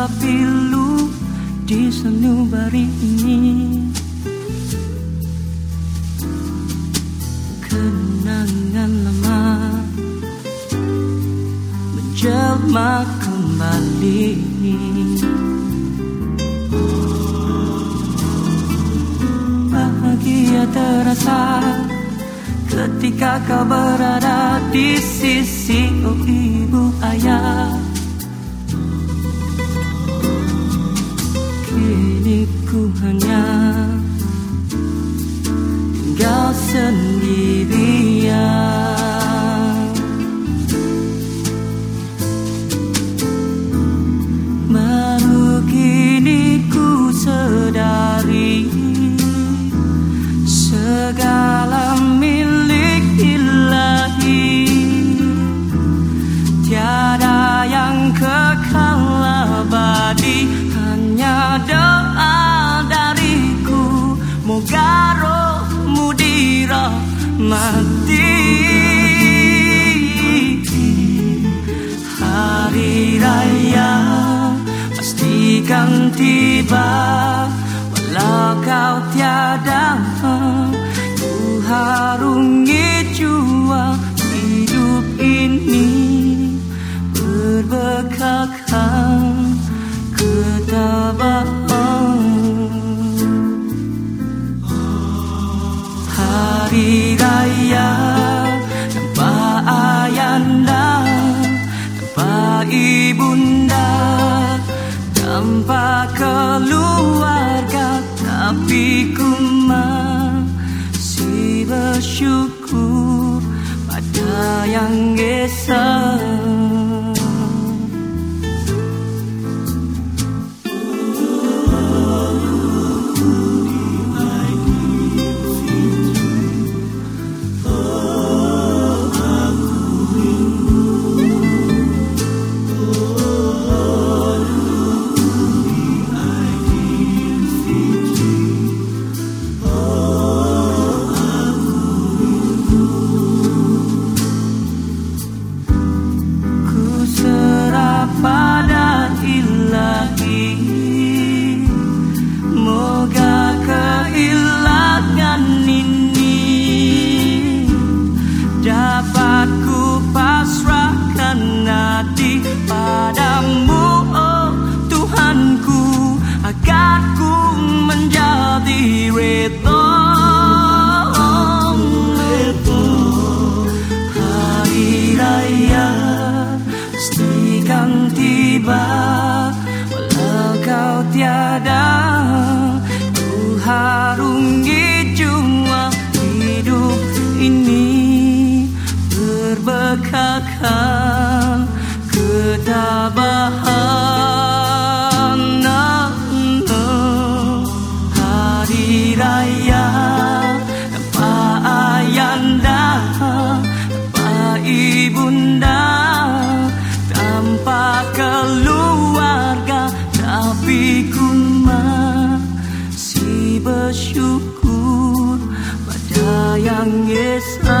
mapilu pilu di sanubari ini. Kenangan lama menjelma kembali. Bahagia terasa ketika kau berada di sisi oh ibu ayah. Dirahmati Hari raya pastikan tiba. Walau kau tiada Ku Tapi ku masih bersyukur Pada yang Esa tiada Ku harungi cuma hidup ini. Berbekakan ketabah this